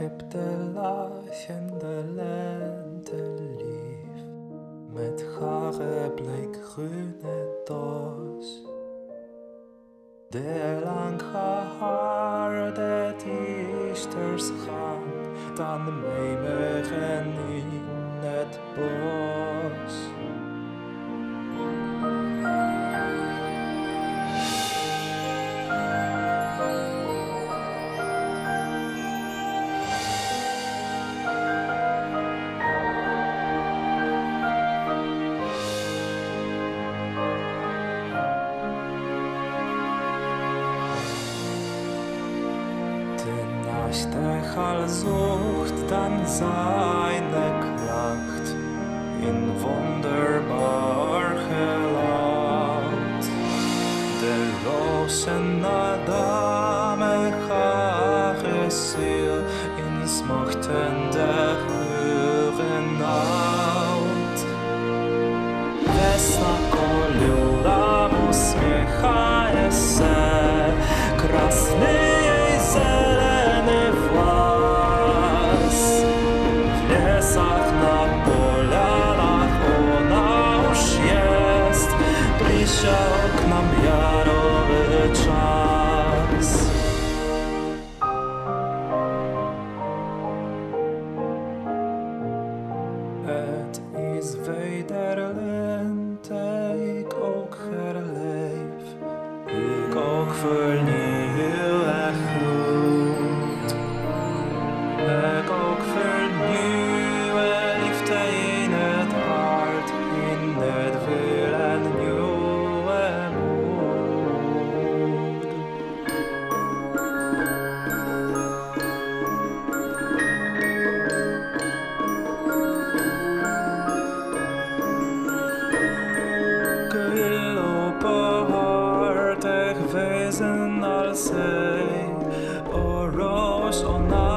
op de lachende lente lief, met gare bleekgroene dos. De lang gehaarde dichters gaan dan mijmeren in het bos. Stechal sucht dann seine Klacht in wunderbar Laut. Der Rosen Adame Hares ihr ins Mochten der Höhen out. say, or rose on night.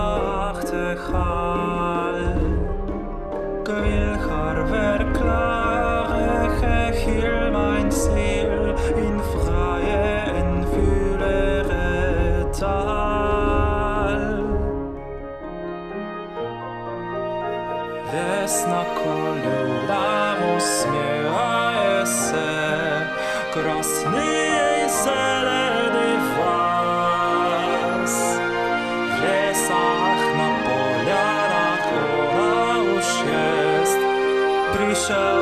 show.